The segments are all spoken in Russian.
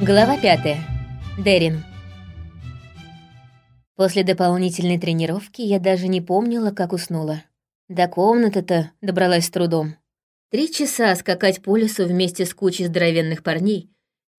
Глава пятая. Дерин. После дополнительной тренировки я даже не помнила, как уснула. До комнаты-то добралась с трудом. Три часа скакать по лесу вместе с кучей здоровенных парней,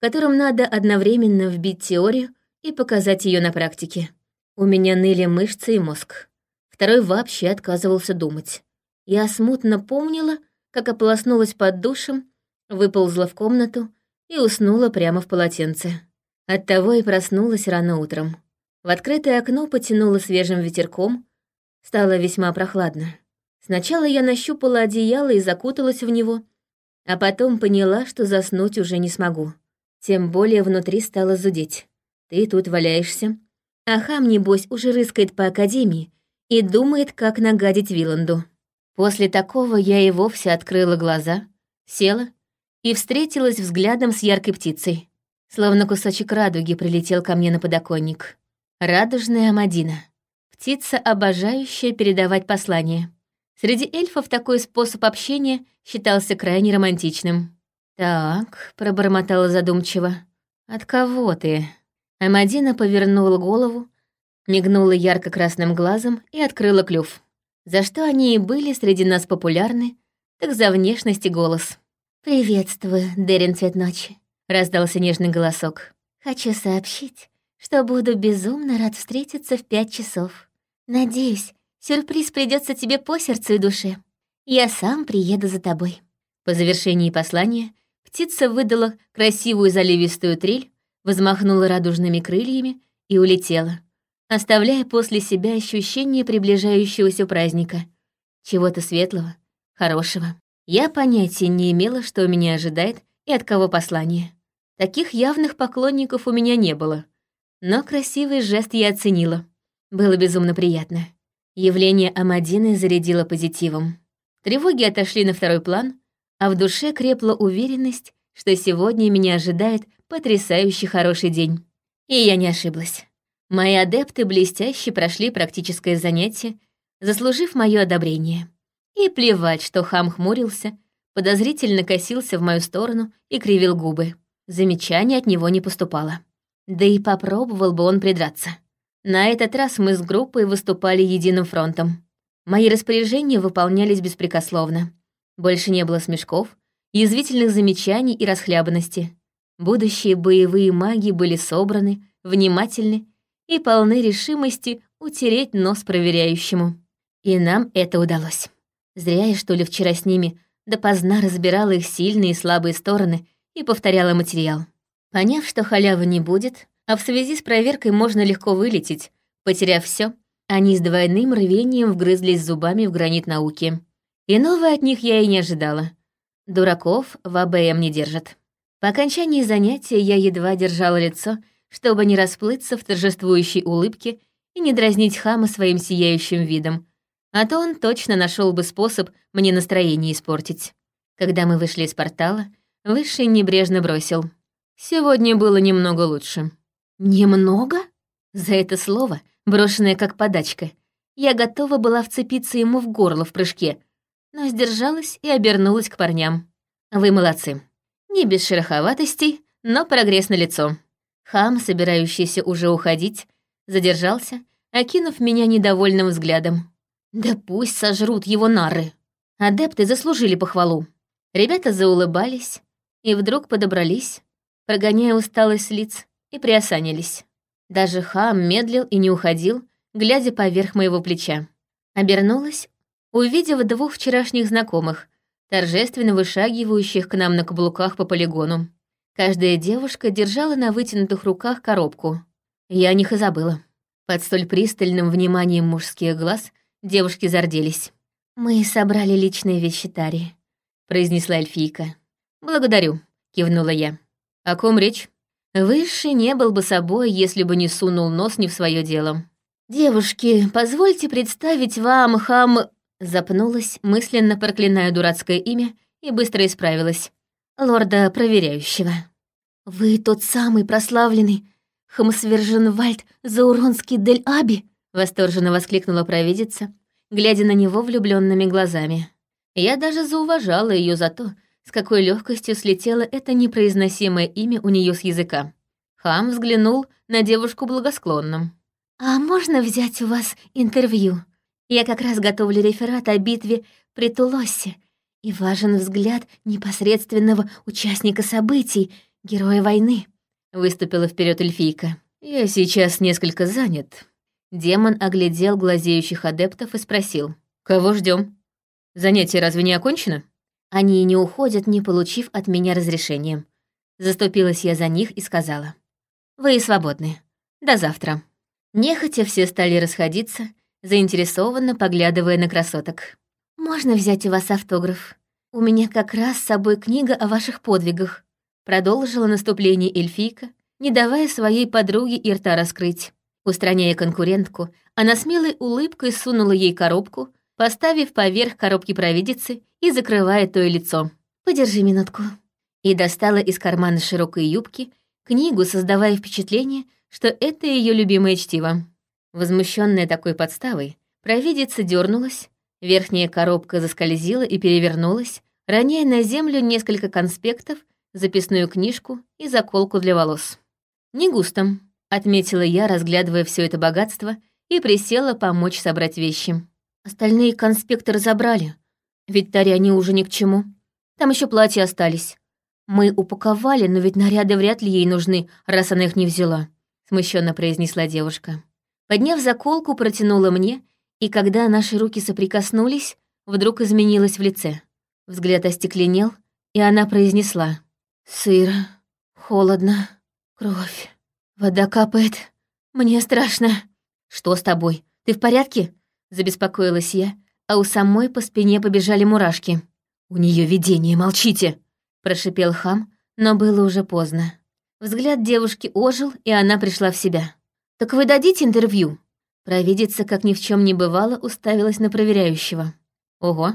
которым надо одновременно вбить теорию и показать ее на практике. У меня ныли мышцы и мозг. Второй вообще отказывался думать. Я смутно помнила, как ополоснулась под душем, выползла в комнату и уснула прямо в полотенце. Оттого и проснулась рано утром. В открытое окно потянуло свежим ветерком, стало весьма прохладно. Сначала я нащупала одеяло и закуталась в него, а потом поняла, что заснуть уже не смогу. Тем более внутри стало зудеть. Ты тут валяешься, а хам, небось, уже рыскает по академии и думает, как нагадить Виланду. После такого я и вовсе открыла глаза, села и встретилась взглядом с яркой птицей. Словно кусочек радуги прилетел ко мне на подоконник. Радужная Амадина. Птица, обожающая передавать послание. Среди эльфов такой способ общения считался крайне романтичным. «Так», — пробормотала задумчиво, — «от кого ты?» Амадина повернула голову, мигнула ярко-красным глазом и открыла клюв. За что они и были среди нас популярны, так за внешность и голос. «Приветствую, Дерин Цвет Ночи», — раздался нежный голосок. «Хочу сообщить, что буду безумно рад встретиться в пять часов. Надеюсь, сюрприз придется тебе по сердцу и душе. Я сам приеду за тобой». По завершении послания птица выдала красивую заливистую трель, взмахнула радужными крыльями и улетела, оставляя после себя ощущение приближающегося праздника, чего-то светлого, хорошего. Я понятия не имела, что меня ожидает и от кого послание. Таких явных поклонников у меня не было. Но красивый жест я оценила. Было безумно приятно. Явление Амадины зарядило позитивом. Тревоги отошли на второй план, а в душе крепла уверенность, что сегодня меня ожидает потрясающий хороший день. И я не ошиблась. Мои адепты блестяще прошли практическое занятие, заслужив мое одобрение. И плевать, что хам хмурился, подозрительно косился в мою сторону и кривил губы. Замечания от него не поступало. Да и попробовал бы он придраться. На этот раз мы с группой выступали единым фронтом. Мои распоряжения выполнялись беспрекословно. Больше не было смешков, язвительных замечаний и расхлябанности. Будущие боевые маги были собраны, внимательны и полны решимости утереть нос проверяющему. И нам это удалось. Зря я, что ли, вчера с ними допоздна разбирала их сильные и слабые стороны и повторяла материал. Поняв, что халявы не будет, а в связи с проверкой можно легко вылететь, потеряв все, они с двойным рвением вгрызлись зубами в гранит науки. Иного от них я и не ожидала. Дураков в АБМ не держат. По окончании занятия я едва держала лицо, чтобы не расплыться в торжествующей улыбке и не дразнить хама своим сияющим видом, а то он точно нашел бы способ мне настроение испортить. Когда мы вышли из портала, Высший небрежно бросил. Сегодня было немного лучше. «Немного?» За это слово, брошенное как подачка, я готова была вцепиться ему в горло в прыжке, но сдержалась и обернулась к парням. «Вы молодцы. Не без шероховатостей, но прогресс на лицо. Хам, собирающийся уже уходить, задержался, окинув меня недовольным взглядом. Да пусть сожрут его нары. Адепты заслужили похвалу. Ребята заулыбались и вдруг подобрались, прогоняя усталость лиц, и приосанились. Даже хам медлил и не уходил, глядя поверх моего плеча. Обернулась, увидев двух вчерашних знакомых, торжественно вышагивающих к нам на каблуках по полигону. Каждая девушка держала на вытянутых руках коробку. Я о них и забыла. Под столь пристальным вниманием мужских глаз — Девушки зарделись. «Мы собрали личные вещи Тари», — произнесла эльфийка. «Благодарю», — кивнула я. «О ком речь?» Высший не был бы собой, если бы не сунул нос не в свое дело. «Девушки, позвольте представить вам хам...» Запнулась, мысленно проклиная дурацкое имя, и быстро исправилась. «Лорда Проверяющего». «Вы тот самый прославленный Хамсверженвальд Зауронский Дель Аби?» Восторженно воскликнула провидица, глядя на него влюбленными глазами. Я даже зауважала ее за то, с какой легкостью слетело это непроизносимое имя у нее с языка. Хам взглянул на девушку благосклонно. «А можно взять у вас интервью? Я как раз готовлю реферат о битве при Тулосе, и важен взгляд непосредственного участника событий, героя войны», — выступила вперед эльфийка. «Я сейчас несколько занят». Демон оглядел глазеющих адептов и спросил. «Кого ждем? Занятие разве не окончено?» Они не уходят, не получив от меня разрешения. Заступилась я за них и сказала. «Вы свободны. До завтра». Нехотя все стали расходиться, заинтересованно поглядывая на красоток. «Можно взять у вас автограф? У меня как раз с собой книга о ваших подвигах», продолжила наступление эльфийка, не давая своей подруге и рта раскрыть. Устраняя конкурентку, она смелой улыбкой сунула ей коробку, поставив поверх коробки провидицы и закрывая то и лицо. «Подержи минутку». И достала из кармана широкой юбки книгу, создавая впечатление, что это ее любимое чтиво. Возмущенная такой подставой, провидица дернулась, верхняя коробка заскользила и перевернулась, роняя на землю несколько конспектов, записную книжку и заколку для волос. «Не густо», — отметила я, разглядывая все это богатство, и присела помочь собрать вещи. Остальные конспекты разобрали, ведь Таре они уже ни к чему. Там еще платья остались. Мы упаковали, но ведь наряды вряд ли ей нужны, раз она их не взяла смущенно произнесла девушка. Подняв заколку, протянула мне, и когда наши руки соприкоснулись, вдруг изменилась в лице. Взгляд остекленел, и она произнесла. «Сыро, холодно, кровь, вода капает, мне страшно». «Что с тобой? Ты в порядке?» Забеспокоилась я, а у самой по спине побежали мурашки. «У нее видение, молчите!» Прошипел хам, но было уже поздно. Взгляд девушки ожил, и она пришла в себя. «Так вы дадите интервью?» Провидица, как ни в чем не бывало, уставилась на проверяющего. «Ого,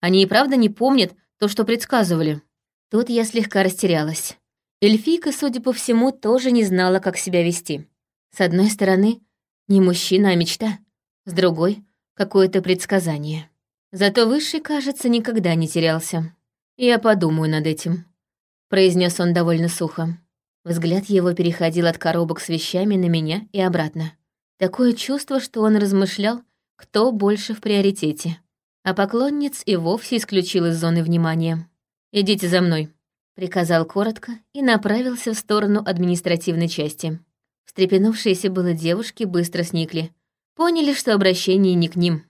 они и правда не помнят то, что предсказывали». Тут я слегка растерялась. Эльфийка, судя по всему, тоже не знала, как себя вести. С одной стороны, не мужчина, а мечта. С другой — какое-то предсказание. Зато Высший, кажется, никогда не терялся. «Я подумаю над этим», — произнес он довольно сухо. Взгляд его переходил от коробок с вещами на меня и обратно. Такое чувство, что он размышлял, кто больше в приоритете. А поклонниц и вовсе исключил из зоны внимания. «Идите за мной», — приказал коротко и направился в сторону административной части. Встрепенувшиеся было девушки быстро сникли. Поняли, что обращение не к ним.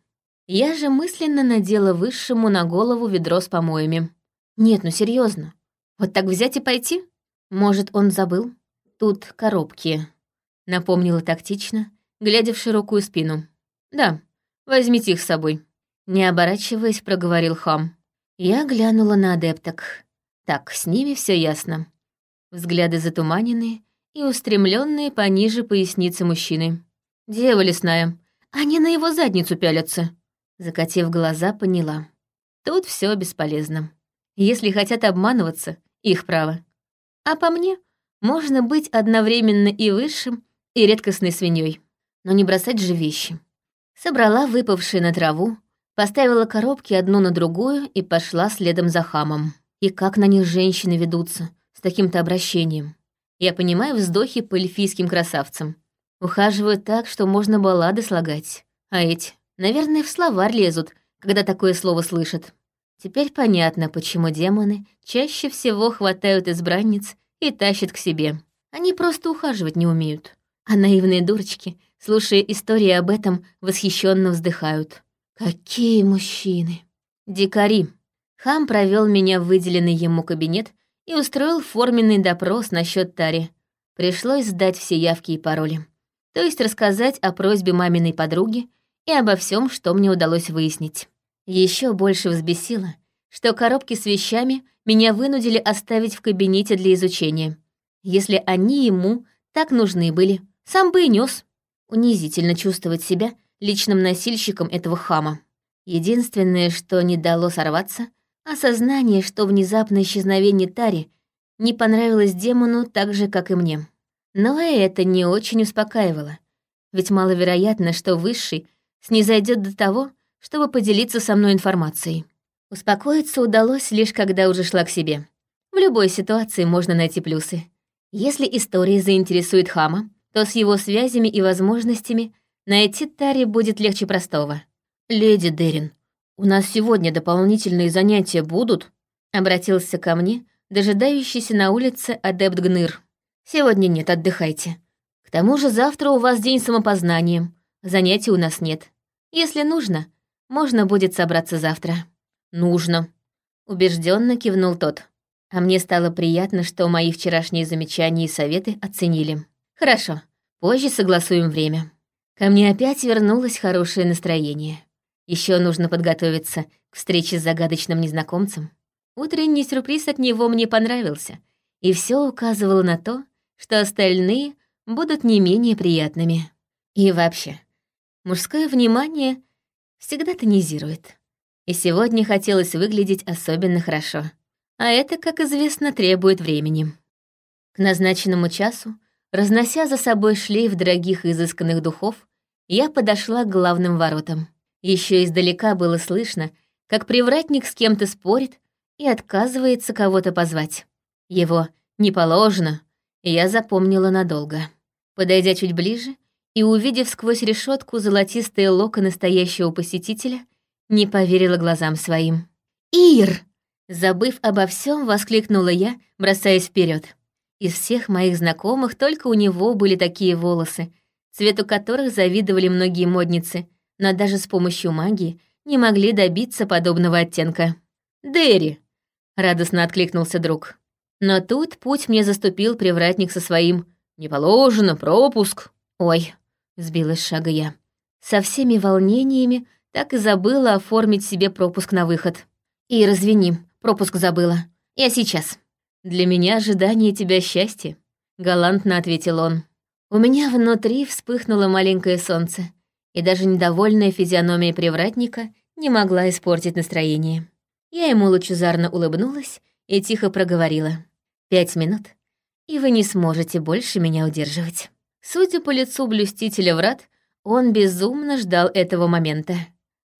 Я же мысленно надела высшему на голову ведро с помоями. Нет, ну серьезно, вот так взять и пойти? Может, он забыл? Тут коробки. Напомнила тактично, глядя в широкую спину. Да, возьмите их с собой. Не оборачиваясь, проговорил хам. Я глянула на адепток. Так, с ними все ясно. Взгляды затуманенные и устремленные пониже поясницы мужчины. Дева лесная, они на его задницу пялятся. Закатив глаза, поняла. Тут все бесполезно. Если хотят обманываться, их право. А по мне, можно быть одновременно и высшим, и редкостной свиньей. Но не бросать же вещи. Собрала выпавшие на траву, поставила коробки одну на другую и пошла следом за хамом. И как на них женщины ведутся, с таким-то обращением. Я понимаю вздохи по эльфийским красавцам. Ухаживают так, что можно баллады слагать. А эти, наверное, в словарь лезут, когда такое слово слышат. Теперь понятно, почему демоны чаще всего хватают избранниц и тащат к себе. Они просто ухаживать не умеют. А наивные дурочки, слушая истории об этом, восхищенно вздыхают. Какие мужчины! Дикари! Хам провел меня в выделенный ему кабинет и устроил форменный допрос насчет Тари. Пришлось сдать все явки и пароли. То есть рассказать о просьбе маминой подруги и обо всем, что мне удалось выяснить. Еще больше взбесило, что коробки с вещами меня вынудили оставить в кабинете для изучения. Если они ему так нужны были, сам бы и нес. Унизительно чувствовать себя личным носильщиком этого хама. Единственное, что не дало сорваться, осознание, что внезапное исчезновение Тари не понравилось демону так же, как и мне. Но и это не очень успокаивало, ведь маловероятно, что Высший снизойдет до того, чтобы поделиться со мной информацией. Успокоиться удалось лишь когда уже шла к себе. В любой ситуации можно найти плюсы. Если история заинтересует Хама, то с его связями и возможностями найти Тари будет легче простого. «Леди Дерин, у нас сегодня дополнительные занятия будут?» Обратился ко мне, дожидающийся на улице адепт Гныр. «Сегодня нет, отдыхайте. К тому же завтра у вас день самопознания. Занятий у нас нет. Если нужно, можно будет собраться завтра». «Нужно», — убежденно кивнул тот. А мне стало приятно, что мои вчерашние замечания и советы оценили. «Хорошо, позже согласуем время». Ко мне опять вернулось хорошее настроение. Еще нужно подготовиться к встрече с загадочным незнакомцем. Утренний сюрприз от него мне понравился, и все указывало на то, что остальные будут не менее приятными. И вообще, мужское внимание всегда тонизирует. И сегодня хотелось выглядеть особенно хорошо. А это, как известно, требует времени. К назначенному часу, разнося за собой шлейф дорогих изысканных духов, я подошла к главным воротам. Еще издалека было слышно, как привратник с кем-то спорит и отказывается кого-то позвать. Его «не положено» я запомнила надолго. Подойдя чуть ближе и увидев сквозь решетку золотистые локоны настоящего посетителя, не поверила глазам своим. «Ир!» Забыв обо всем, воскликнула я, бросаясь вперед. Из всех моих знакомых только у него были такие волосы, цвету которых завидовали многие модницы, но даже с помощью магии не могли добиться подобного оттенка. «Дерри!» — радостно откликнулся друг. Но тут путь мне заступил привратник со своим «Не положено, пропуск». «Ой», — сбилась шага я. Со всеми волнениями так и забыла оформить себе пропуск на выход. «И развини, пропуск забыла. Я сейчас». «Для меня ожидание тебя счастья», — галантно ответил он. У меня внутри вспыхнуло маленькое солнце, и даже недовольная физиономия привратника не могла испортить настроение. Я ему лучезарно улыбнулась и тихо проговорила. «Пять минут, и вы не сможете больше меня удерживать». Судя по лицу блюстителя врат, он безумно ждал этого момента.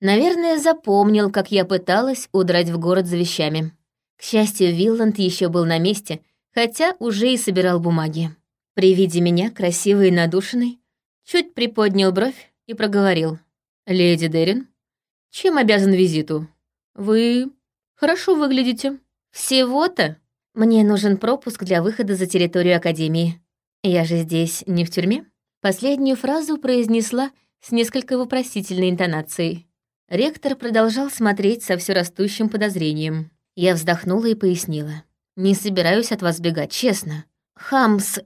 Наверное, запомнил, как я пыталась удрать в город за вещами. К счастью, Вилланд еще был на месте, хотя уже и собирал бумаги. При виде меня, красивый и надушенный, чуть приподнял бровь и проговорил. «Леди Дерин, чем обязан визиту? Вы хорошо выглядите. Всего-то мне нужен пропуск для выхода за территорию Академии. Я же здесь не в тюрьме?» Последнюю фразу произнесла с несколько вопросительной интонацией. Ректор продолжал смотреть со все растущим подозрением. Я вздохнула и пояснила. «Не собираюсь от вас бегать, честно. Хамс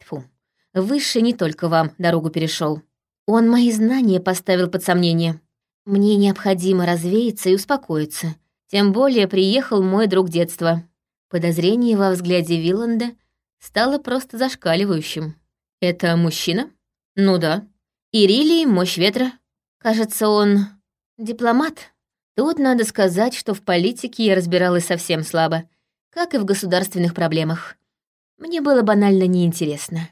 Фу, Высший не только вам дорогу перешел. Он мои знания поставил под сомнение. Мне необходимо развеяться и успокоиться. Тем более приехал мой друг детства. Подозрение во взгляде Виланда стало просто зашкаливающим. «Это мужчина?» «Ну да. Ирилий, мощь ветра. Кажется, он дипломат. Тут надо сказать, что в политике я разбиралась совсем слабо, как и в государственных проблемах мне было банально неинтересно.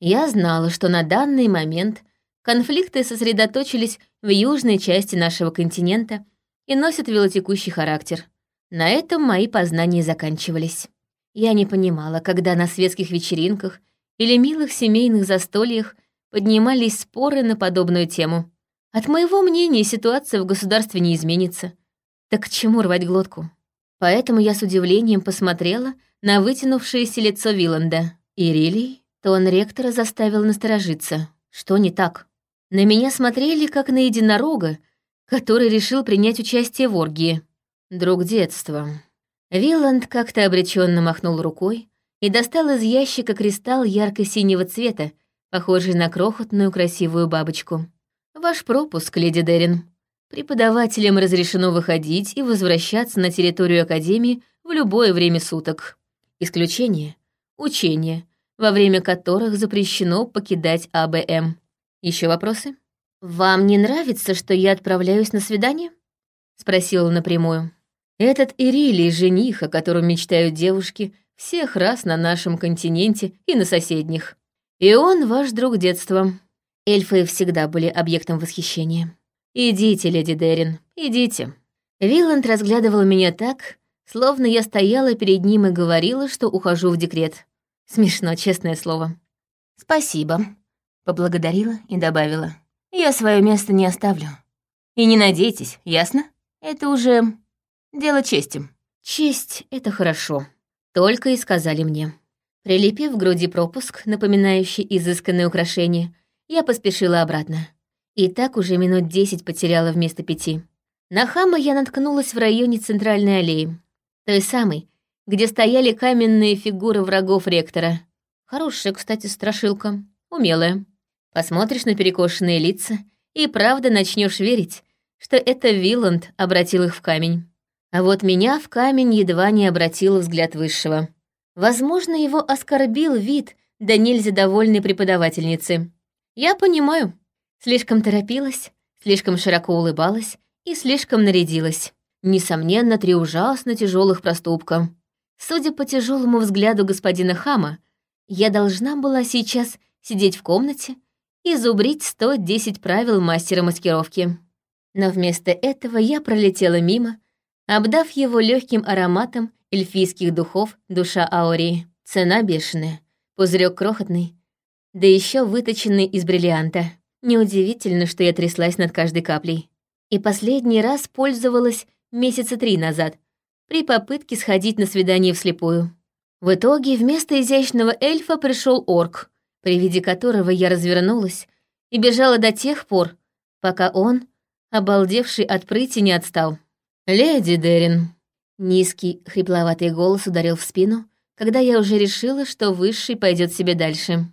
Я знала, что на данный момент конфликты сосредоточились в южной части нашего континента и носят велотекущий характер. На этом мои познания заканчивались. Я не понимала, когда на светских вечеринках или милых семейных застольях поднимались споры на подобную тему. От моего мнения ситуация в государстве не изменится. Так к чему рвать глотку? Поэтому я с удивлением посмотрела на вытянувшееся лицо Виланда. Ирилий, тон ректора заставил насторожиться. Что не так? На меня смотрели, как на единорога, который решил принять участие в оргии. Друг детства. Виланд как-то обреченно махнул рукой и достал из ящика кристалл ярко-синего цвета, похожий на крохотную красивую бабочку. «Ваш пропуск, леди Дерин. Преподавателям разрешено выходить и возвращаться на территорию Академии в любое время суток. Исключение — учения, во время которых запрещено покидать АБМ. Еще вопросы? «Вам не нравится, что я отправляюсь на свидание?» — спросила напрямую. «Этот Ирилий — жених, о котором мечтают девушки всех раз на нашем континенте и на соседних. И он ваш друг детства. Эльфы всегда были объектом восхищения. Идите, леди Дерин, идите». Виланд разглядывал меня так, словно я стояла перед ним и говорила, что ухожу в декрет. Смешно, честное слово. «Спасибо», — поблагодарила и добавила. «Я свое место не оставлю. И не надейтесь, ясно? Это уже дело чести». «Честь — это хорошо», — только и сказали мне. Прилепив к груди пропуск, напоминающий изысканное украшение, я поспешила обратно. И так уже минут десять потеряла вместо пяти. На хама я наткнулась в районе центральной аллеи. Той самой, где стояли каменные фигуры врагов ректора. Хорошая, кстати, страшилка. Умелая. Посмотришь на перекошенные лица и правда начнешь верить, что это Виланд обратил их в камень. А вот меня в камень едва не обратил взгляд высшего. Возможно, его оскорбил вид да нельзя довольной преподавательницы. Я понимаю. Слишком торопилась, слишком широко улыбалась и слишком нарядилась. Несомненно, три ужасно тяжелых проступка. Судя по тяжелому взгляду господина Хама, я должна была сейчас сидеть в комнате и зубрить 110 правил мастера маскировки. Но вместо этого я пролетела мимо, обдав его легким ароматом эльфийских духов душа Аурии. Цена бешеная, пузырек крохотный, да еще выточенный из бриллианта. Неудивительно, что я тряслась над каждой каплей. И последний раз пользовалась месяца три назад, при попытке сходить на свидание вслепую. В итоге вместо изящного эльфа пришел орк, при виде которого я развернулась и бежала до тех пор, пока он, обалдевший от прыти, не отстал. «Леди Дерин». Низкий, хрипловатый голос ударил в спину, когда я уже решила, что высший пойдет себе дальше.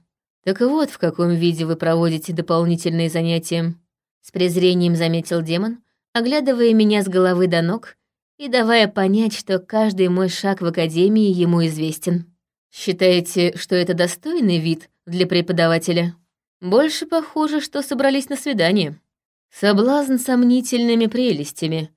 «Так вот, в каком виде вы проводите дополнительные занятия». С презрением заметил демон, оглядывая меня с головы до ног и давая понять, что каждый мой шаг в академии ему известен. «Считаете, что это достойный вид для преподавателя?» «Больше похоже, что собрались на свидание. Соблазн сомнительными прелестями.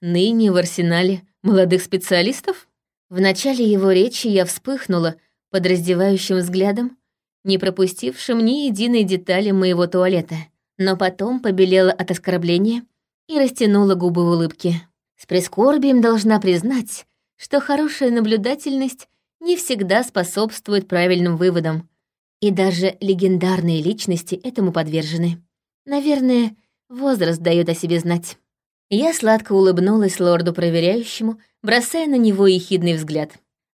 Ныне в арсенале молодых специалистов?» В начале его речи я вспыхнула под раздевающим взглядом, не пропустившим ни единой детали моего туалета, но потом побелела от оскорбления и растянула губы в улыбке. С прискорбием должна признать, что хорошая наблюдательность не всегда способствует правильным выводам, и даже легендарные личности этому подвержены. Наверное, возраст дает о себе знать. Я сладко улыбнулась лорду-проверяющему, бросая на него ехидный взгляд.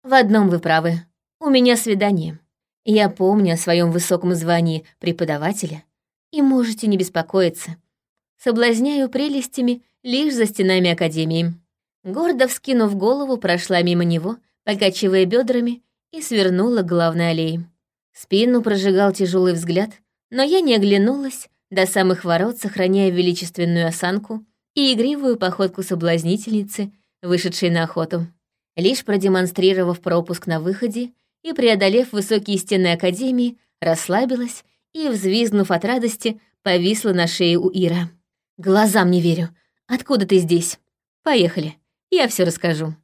«В одном вы правы. У меня свидание». Я помню о своем высоком звании преподавателя, и можете не беспокоиться. Соблазняю прелестями лишь за стенами Академии. Гордо вскинув голову, прошла мимо него, покачивая бедрами, и свернула к главной аллее. Спину прожигал тяжелый взгляд, но я не оглянулась, до самых ворот сохраняя величественную осанку и игривую походку соблазнительницы, вышедшей на охоту. Лишь продемонстрировав пропуск на выходе, и, преодолев высокие стены Академии, расслабилась и, взвизгнув от радости, повисла на шее у Ира. «Глазам не верю. Откуда ты здесь? Поехали, я все расскажу».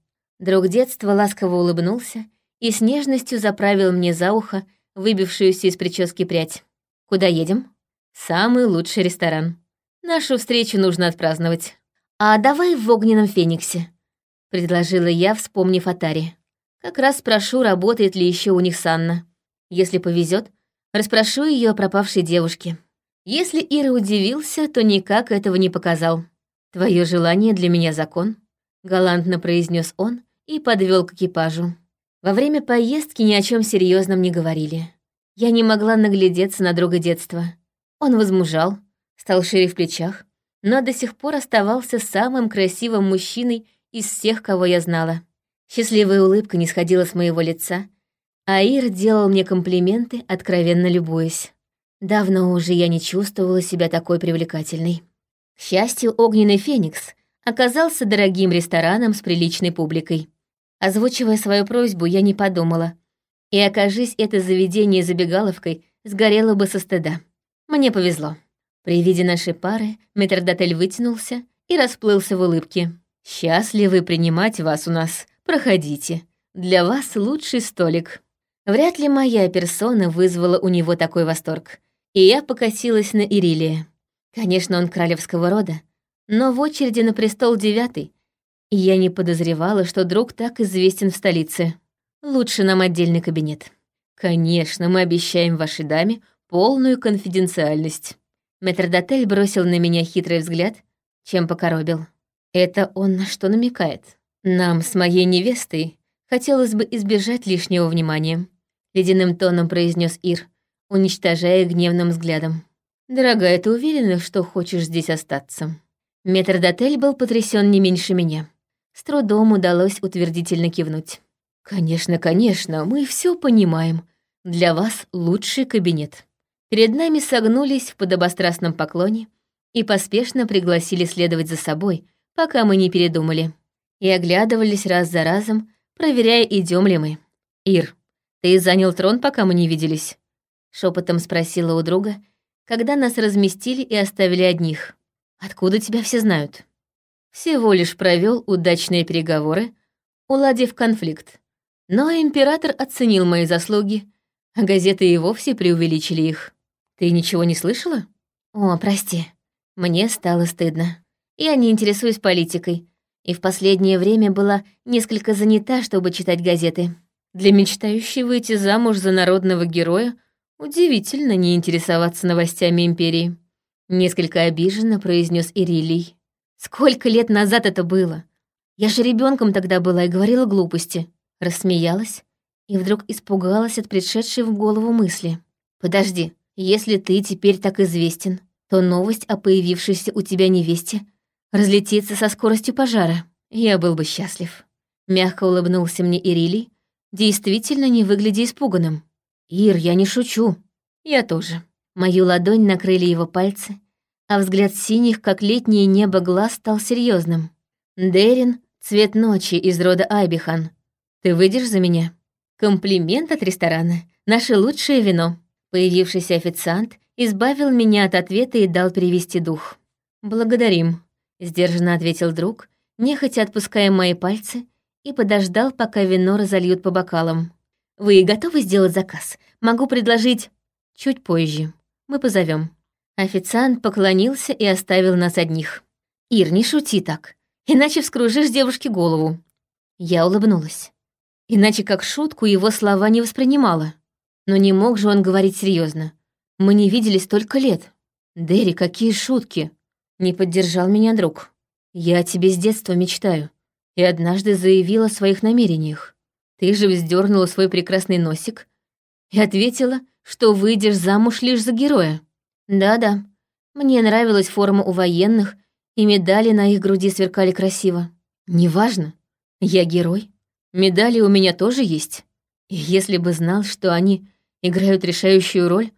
Друг детства ласково улыбнулся и с нежностью заправил мне за ухо выбившуюся из прически прядь. «Куда едем?» «Самый лучший ресторан. Нашу встречу нужно отпраздновать». «А давай в огненном фениксе», — предложила я, вспомнив о Таре. Как раз спрошу, работает ли еще у них Санна. Если повезет, расспрошу ее о пропавшей девушке. Если Ира удивился, то никак этого не показал. Твое желание для меня закон, галантно произнес он и подвел к экипажу. Во время поездки ни о чем серьезном не говорили. Я не могла наглядеться на друга детства. Он возмужал, стал шире в плечах, но до сих пор оставался самым красивым мужчиной из всех, кого я знала. Счастливая улыбка не сходила с моего лица, а Ир делал мне комплименты, откровенно любуясь. Давно уже я не чувствовала себя такой привлекательной. К счастью, «Огненный Феникс» оказался дорогим рестораном с приличной публикой. Озвучивая свою просьбу, я не подумала. И, окажись это заведение забегаловкой, сгорело бы со стыда. Мне повезло. При виде нашей пары метрдотель вытянулся и расплылся в улыбке. «Счастливы принимать вас у нас», Проходите. Для вас лучший столик». Вряд ли моя персона вызвала у него такой восторг. И я покосилась на Ирилия. Конечно, он королевского рода, но в очереди на престол девятый, Я не подозревала, что друг так известен в столице. Лучше нам отдельный кабинет. Конечно, мы обещаем вашей даме полную конфиденциальность. Метрдотель бросил на меня хитрый взгляд, чем покоробил. Это он на что намекает? Нам с моей невестой хотелось бы избежать лишнего внимания. Ледяным тоном произнес Ир, уничтожая гневным взглядом. «Дорогая, ты уверена, что хочешь здесь остаться?» Метрдотель был потрясен не меньше меня. С трудом удалось утвердительно кивнуть. «Конечно, конечно, мы все понимаем. Для вас лучший кабинет». Перед нами согнулись в подобострастном поклоне и поспешно пригласили следовать за собой, пока мы не передумали. И оглядывались раз за разом, проверяя, идем ли мы. «Ир, ты занял трон, пока мы не виделись?» Шепотом спросила у друга, когда нас разместили и оставили одних. «Откуда тебя все знают?» Всего лишь провел удачные переговоры, уладив конфликт. Но император оценил мои заслуги, а газеты и вовсе преувеличили их. Ты ничего не слышала? О, прости. Мне стало стыдно. Я не интересуюсь политикой, и в последнее время была несколько занята, чтобы читать газеты. Для мечтающей выйти замуж за народного героя удивительно не интересоваться новостями империи. Несколько обиженно произнес Ирилий. Сколько лет назад это было? Я же ребенком тогда была и говорила глупости. Рассмеялась и вдруг испугалась от пришедшей в голову мысли. Подожди, если ты теперь так известен, то новость о появившейся у тебя невесте разлетится со скоростью пожара. Я был бы счастлив. Мягко улыбнулся мне Ирилий, действительно не выглядя испуганным. «Ир, я не шучу. Я тоже». Мою ладонь накрыли его пальцы, а взгляд синих, как летнее небо, глаз стал серьезным. «Дерин — цвет ночи из рода Айбихан. Ты выйдешь за меня?» «Комплимент от ресторана. Наше лучшее вино». Появившийся официант избавил меня от ответа и дал перевести дух. «Благодарим», — сдержанно ответил друг, нехотя отпуская мои пальцы, и подождал, пока вино разольют по бокалам. «Вы готовы сделать заказ? Могу предложить...» «Чуть позже. Мы позовем. Официант поклонился и оставил нас одних. «Ир, не шути так, иначе вскружишь девушке голову». Я улыбнулась. Иначе как шутку его слова не воспринимала. Но не мог же он говорить серьезно. Мы не виделись столько лет. Дерри, какие шутки. Не поддержал меня друг. Я о тебе с детства мечтаю. И однажды заявила о своих намерениях. Ты же вздернула свой прекрасный носик и ответила, что выйдешь замуж лишь за героя. Да-да, мне нравилась форма у военных, и медали на их груди сверкали красиво. Неважно, я герой. Медали у меня тоже есть. И если бы знал, что они играют решающую роль,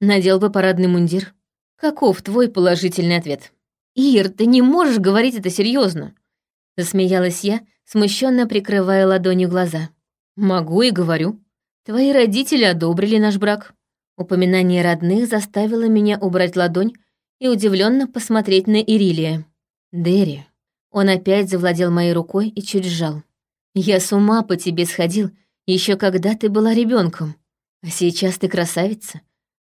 надел бы парадный мундир. Каков твой положительный ответ? Ир, ты не можешь говорить это серьезно. Засмеялась я, смущенно прикрывая ладонью глаза. Могу и говорю. Твои родители одобрили наш брак. Упоминание родных заставило меня убрать ладонь и удивленно посмотреть на Ирилия. Дерри. Он опять завладел моей рукой и чуть сжал. Я с ума по тебе сходил, еще когда ты была ребенком. А сейчас ты красавица.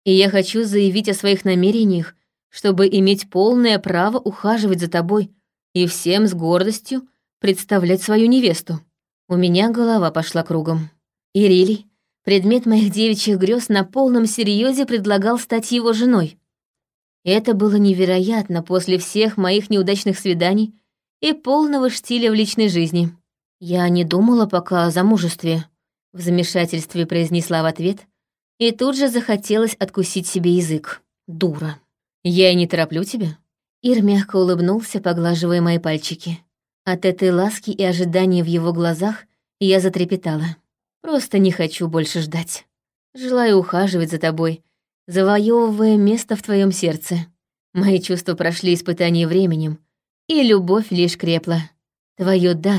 И я хочу заявить о своих намерениях, чтобы иметь полное право ухаживать за тобой и всем с гордостью представлять свою невесту. У меня голова пошла кругом. Ирилий, предмет моих девичьих грез на полном серьезе предлагал стать его женой. Это было невероятно после всех моих неудачных свиданий и полного штиля в личной жизни. Я не думала пока о замужестве, в замешательстве произнесла в ответ, и тут же захотелось откусить себе язык. Дура. Я и не тороплю тебя. Ир мягко улыбнулся, поглаживая мои пальчики. От этой ласки и ожидания в его глазах я затрепетала. Просто не хочу больше ждать. Желаю ухаживать за тобой, завоевывая место в твоем сердце. Мои чувства прошли испытание временем, и любовь лишь крепла. Твое «да»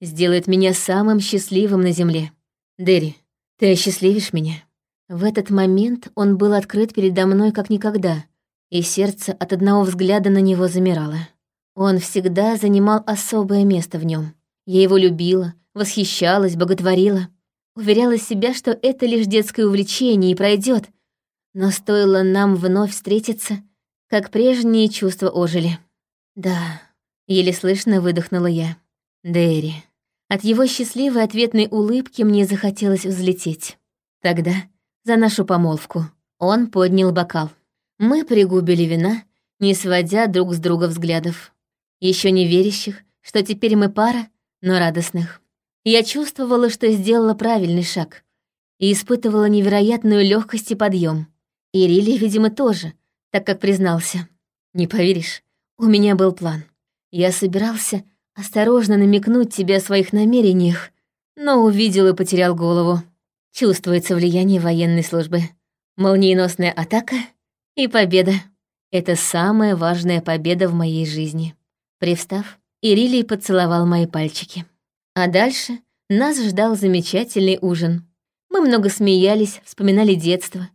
сделает меня самым счастливым на земле. Дерри, ты осчастливишь меня?» В этот момент он был открыт передо мной как никогда, и сердце от одного взгляда на него замирало. Он всегда занимал особое место в нем. Я его любила, восхищалась, боготворила. Уверяла себя, что это лишь детское увлечение и пройдет. Но стоило нам вновь встретиться, как прежние чувства ожили. «Да», — еле слышно выдохнула я. Дэри. От его счастливой ответной улыбки мне захотелось взлететь. Тогда за нашу помолвку. Он поднял бокал. Мы пригубили вина, не сводя друг с друга взглядов. Еще не верящих, что теперь мы пара, но радостных. Я чувствовала, что сделала правильный шаг и испытывала невероятную легкость и подъем. И Рили, видимо, тоже, так как признался. Не поверишь, у меня был план. Я собирался осторожно намекнуть тебе о своих намерениях, но увидел и потерял голову. Чувствуется влияние военной службы. Молниеносная атака и победа. Это самая важная победа в моей жизни. Привстав, Ирилий поцеловал мои пальчики. А дальше нас ждал замечательный ужин. Мы много смеялись, вспоминали детство.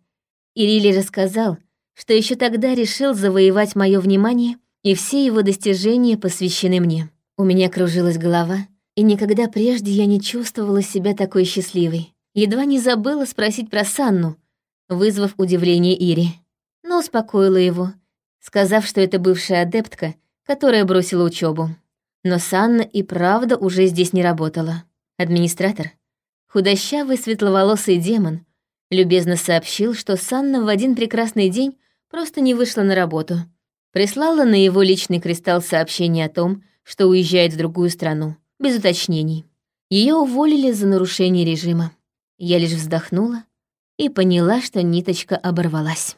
Ирилий рассказал, что еще тогда решил завоевать мое внимание, и все его достижения посвящены мне. У меня кружилась голова, и никогда прежде я не чувствовала себя такой счастливой. Едва не забыла спросить про Санну, вызвав удивление Ири. Но успокоила его, сказав, что это бывшая адептка, которая бросила учебу. Но Санна и правда уже здесь не работала. Администратор, худощавый светловолосый демон, любезно сообщил, что Санна в один прекрасный день просто не вышла на работу. Прислала на его личный кристалл сообщение о том, что уезжает в другую страну, без уточнений. Ее уволили за нарушение режима. Я лишь вздохнула и поняла, что ниточка оборвалась.